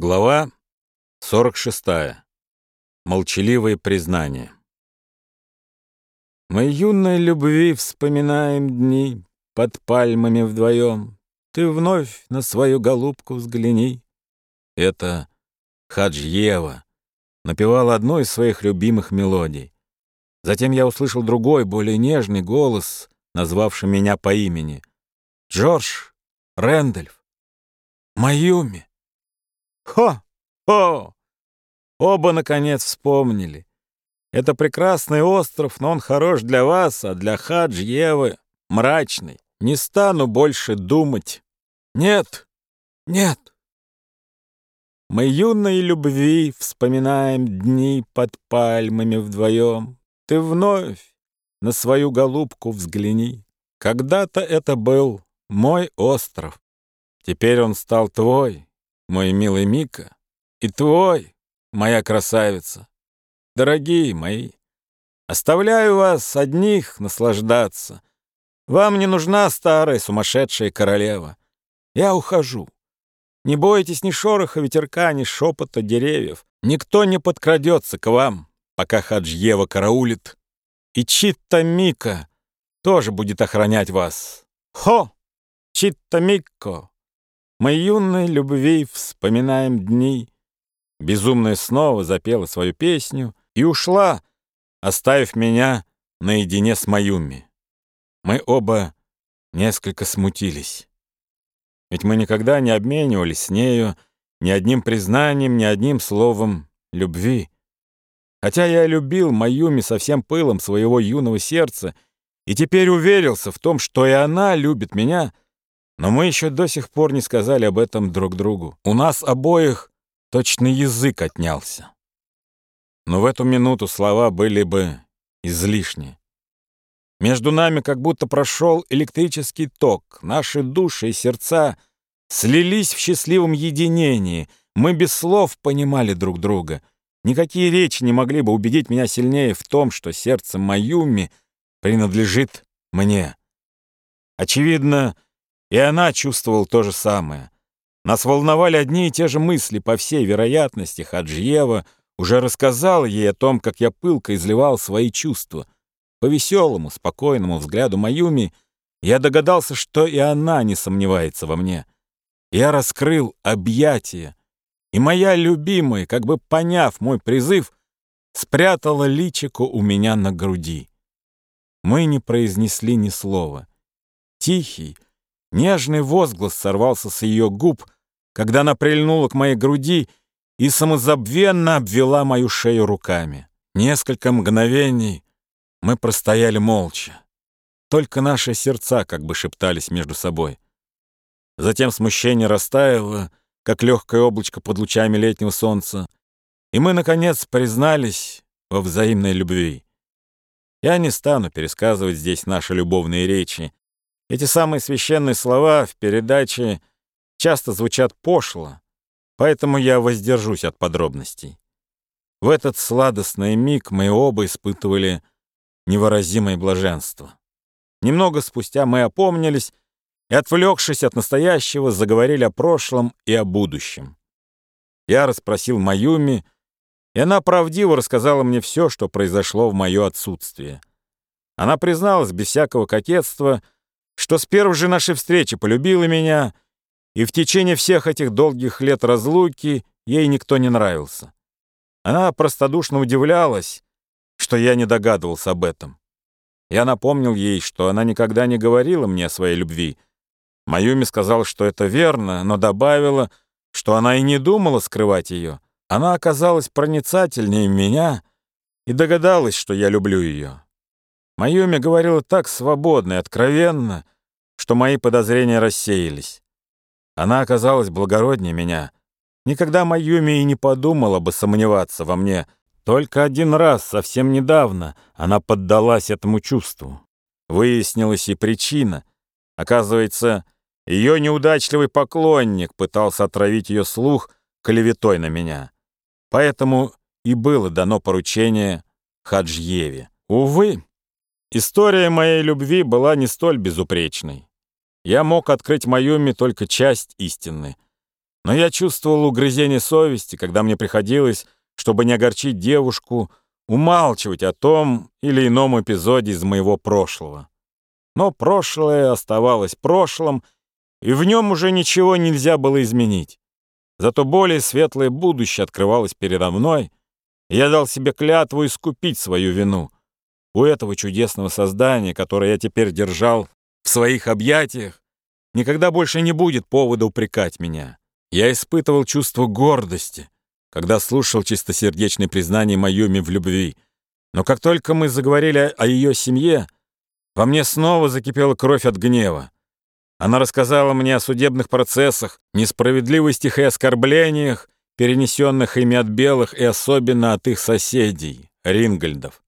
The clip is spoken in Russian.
Глава 46. Молчаливые признания. Мы юной любви вспоминаем дни Под пальмами вдвоем. Ты вновь на свою голубку взгляни. Это Хаджьева напевала одну из своих любимых мелодий. Затем я услышал другой, более нежный голос, назвавший меня по имени. Джордж Рэндольф. Маюми. Хо! Хо! Оба, наконец, вспомнили. Это прекрасный остров, но он хорош для вас, а для Хадж Евы мрачный. Не стану больше думать. Нет, нет. Мы юной любви вспоминаем дни под пальмами вдвоем. Ты вновь на свою голубку взгляни. Когда-то это был мой остров. Теперь он стал твой мой милый Мика, и твой, моя красавица. Дорогие мои, оставляю вас одних наслаждаться. Вам не нужна старая сумасшедшая королева. Я ухожу. Не бойтесь ни шороха ветерка, ни шепота деревьев. Никто не подкрадется к вам, пока Хаджьева караулит. И Читта Мика тоже будет охранять вас. Хо! Читта Микко! Мы юной любви вспоминаем дни. Безумная снова запела свою песню и ушла, оставив меня наедине с Маюми. Мы оба несколько смутились. Ведь мы никогда не обменивались с нею ни одним признанием, ни одним словом любви. Хотя я любил Маюми со всем пылом своего юного сердца и теперь уверился в том, что и она любит меня — но мы еще до сих пор не сказали об этом друг другу. У нас обоих точно язык отнялся. Но в эту минуту слова были бы излишни. Между нами как будто прошел электрический ток. Наши души и сердца слились в счастливом единении. Мы без слов понимали друг друга. Никакие речи не могли бы убедить меня сильнее в том, что сердце Маюми принадлежит мне. Очевидно, и она чувствовала то же самое. Нас волновали одни и те же мысли, по всей вероятности, Хаджиева уже рассказал ей о том, как я пылко изливал свои чувства. По веселому, спокойному взгляду Маюми я догадался, что и она не сомневается во мне. Я раскрыл объятия, и моя любимая, как бы поняв мой призыв, спрятала личико у меня на груди. Мы не произнесли ни слова. Тихий, Нежный возглас сорвался с ее губ, когда она прильнула к моей груди и самозабвенно обвела мою шею руками. Несколько мгновений мы простояли молча. Только наши сердца как бы шептались между собой. Затем смущение растаяло, как легкое облачко под лучами летнего солнца, и мы, наконец, признались во взаимной любви. Я не стану пересказывать здесь наши любовные речи, эти самые священные слова в передаче часто звучат пошло, поэтому я воздержусь от подробностей. В этот сладостный миг мы оба испытывали невыразимое блаженство. Немного спустя мы опомнились и, отвлекшись от настоящего, заговорили о прошлом и о будущем. Я расспросил Маюми, и она правдиво рассказала мне все, что произошло в мое отсутствие. Она призналась без всякого кокетства, что с первой же нашей встречи полюбила меня, и в течение всех этих долгих лет разлуки ей никто не нравился. Она простодушно удивлялась, что я не догадывался об этом. Я напомнил ей, что она никогда не говорила мне о своей любви. Маюми сказала, что это верно, но добавила, что она и не думала скрывать ее. Она оказалась проницательнее меня и догадалась, что я люблю ее. Майоми говорила так свободно и откровенно, что мои подозрения рассеялись. Она оказалась благороднее меня. Никогда Майюми и не подумала бы сомневаться во мне. Только один раз, совсем недавно, она поддалась этому чувству. Выяснилась и причина. Оказывается, ее неудачливый поклонник пытался отравить ее слух клеветой на меня. Поэтому и было дано поручение Хаджьеве. Увы, История моей любви была не столь безупречной. Я мог открыть Майоми только часть истины. Но я чувствовал угрызение совести, когда мне приходилось, чтобы не огорчить девушку, умалчивать о том или ином эпизоде из моего прошлого. Но прошлое оставалось прошлым, и в нем уже ничего нельзя было изменить. Зато более светлое будущее открывалось передо мной, и я дал себе клятву искупить свою вину. У этого чудесного создания, которое я теперь держал в своих объятиях, никогда больше не будет повода упрекать меня. Я испытывал чувство гордости, когда слушал чистосердечное признание Майюми в любви. Но как только мы заговорили о ее семье, во мне снова закипела кровь от гнева. Она рассказала мне о судебных процессах, несправедливостях и оскорблениях, перенесенных ими от белых и особенно от их соседей, Рингольдов.